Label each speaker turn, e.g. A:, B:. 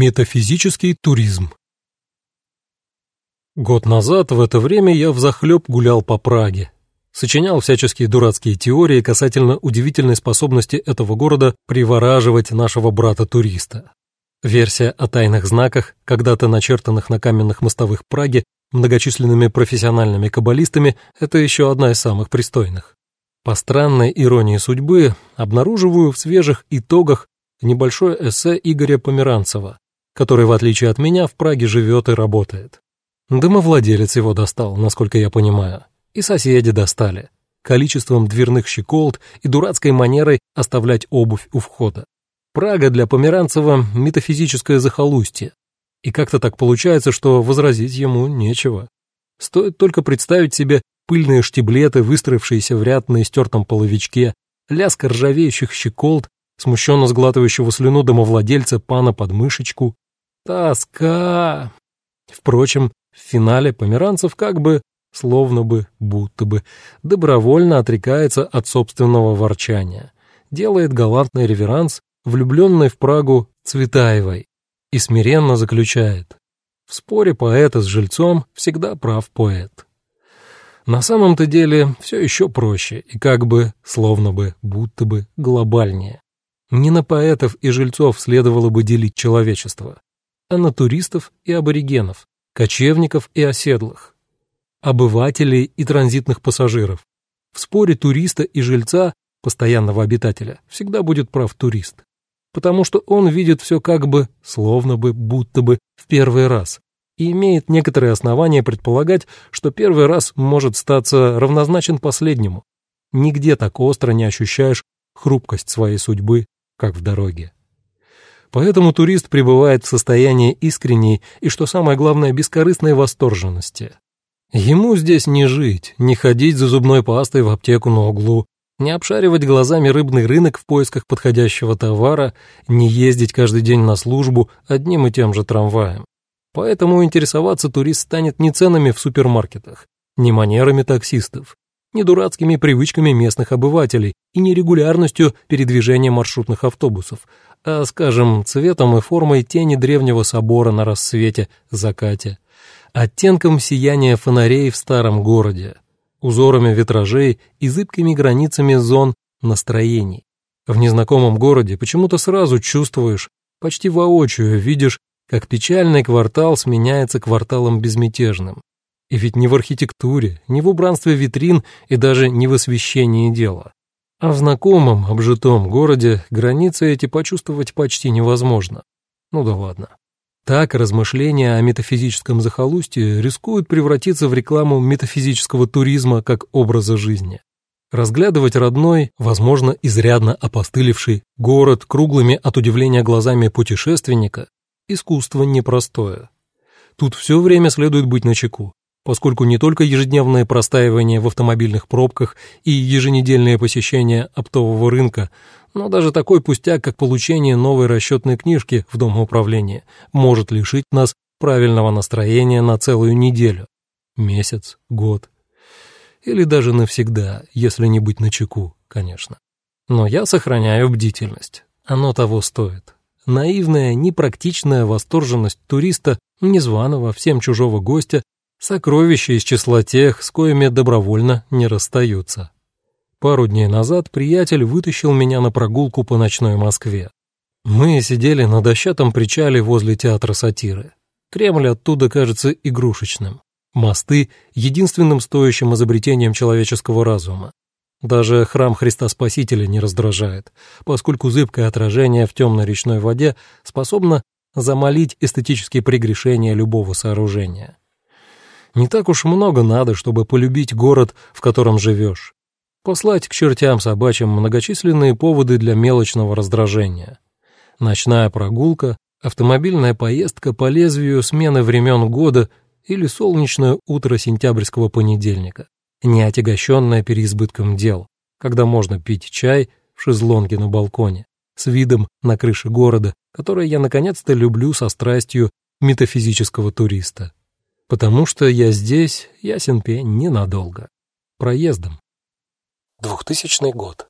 A: Метафизический туризм Год назад в это время я взахлеб гулял по Праге. Сочинял всяческие дурацкие теории касательно удивительной способности этого города привораживать нашего брата-туриста. Версия о тайных знаках, когда-то начертанных на каменных мостовых Праги многочисленными профессиональными каббалистами, это еще одна из самых пристойных. По странной иронии судьбы обнаруживаю в свежих итогах небольшое эссе Игоря Померанцева, который, в отличие от меня, в Праге живет и работает. Домовладелец его достал, насколько я понимаю, и соседи достали, количеством дверных щеколд и дурацкой манерой оставлять обувь у входа. Прага для Померанцева — метафизическое захолустье, и как-то так получается, что возразить ему нечего. Стоит только представить себе пыльные штиблеты, выстроившиеся в ряд на истертом половичке, лязг ржавеющих щеколд, смущенно сглатывающего слюну домовладельца пана под мышечку. Тоска! Впрочем, в финале Померанцев как бы, словно бы, будто бы, добровольно отрекается от собственного ворчания, делает галантный реверанс, влюбленной в Прагу Цветаевой, и смиренно заключает «В споре поэта с жильцом всегда прав поэт». На самом-то деле все еще проще и как бы, словно бы, будто бы глобальнее. Не на поэтов и жильцов следовало бы делить человечество, а на туристов и аборигенов, кочевников и оседлых, обывателей и транзитных пассажиров. В споре туриста и жильца, постоянного обитателя, всегда будет прав турист, потому что он видит все как бы, словно бы, будто бы в первый раз, и имеет некоторые основания предполагать, что первый раз может статься равнозначен последнему. Нигде так остро не ощущаешь хрупкость своей судьбы, как в дороге. Поэтому турист пребывает в состоянии искренней и, что самое главное, бескорыстной восторженности. Ему здесь не жить, не ходить за зубной пастой в аптеку на углу, не обшаривать глазами рыбный рынок в поисках подходящего товара, не ездить каждый день на службу одним и тем же трамваем. Поэтому интересоваться турист станет не ценами в супермаркетах, не манерами таксистов, не дурацкими привычками местных обывателей и не регулярностью передвижения маршрутных автобусов, а, скажем, цветом и формой тени древнего собора на рассвете, закате, оттенком сияния фонарей в старом городе, узорами витражей и зыбкими границами зон настроений. В незнакомом городе почему-то сразу чувствуешь, почти воочию видишь, как печальный квартал сменяется кварталом безмятежным. И ведь не в архитектуре, не в убранстве витрин и даже не в освещении дела. А в знакомом, обжитом городе границы эти почувствовать почти невозможно. Ну да ладно. Так размышления о метафизическом захолустье рискуют превратиться в рекламу метафизического туризма как образа жизни. Разглядывать родной, возможно, изрядно опостылевший город круглыми от удивления глазами путешественника – искусство непростое. Тут все время следует быть начеку, поскольку не только ежедневное простаивание в автомобильных пробках и еженедельное посещение оптового рынка, но даже такой пустяк, как получение новой расчетной книжки в Дом управления, может лишить нас правильного настроения на целую неделю, месяц, год. Или даже навсегда, если не быть начеку, конечно. Но я сохраняю бдительность. Оно того стоит. Наивная, непрактичная восторженность туриста, незваного, всем чужого гостя, Сокровища из числа тех, с коими добровольно не расстаются. Пару дней назад приятель вытащил меня на прогулку по ночной Москве. Мы сидели на дощатом причале возле театра сатиры. Кремль оттуда кажется игрушечным. Мосты — единственным стоящим изобретением человеческого разума. Даже храм Христа Спасителя не раздражает, поскольку зыбкое отражение в темной речной воде способно замолить эстетические прегрешения любого сооружения. Не так уж много надо, чтобы полюбить город, в котором живешь. Послать к чертям собачьим многочисленные поводы для мелочного раздражения. Ночная прогулка, автомобильная поездка по лезвию смены времен года или солнечное утро сентябрьского понедельника, не отягощенное переизбытком дел, когда можно пить чай в шезлонге на балконе с видом на крыше города, который я наконец-то люблю со страстью метафизического туриста. Потому что я здесь, ясен пень, ненадолго. Проездом. 2000 год.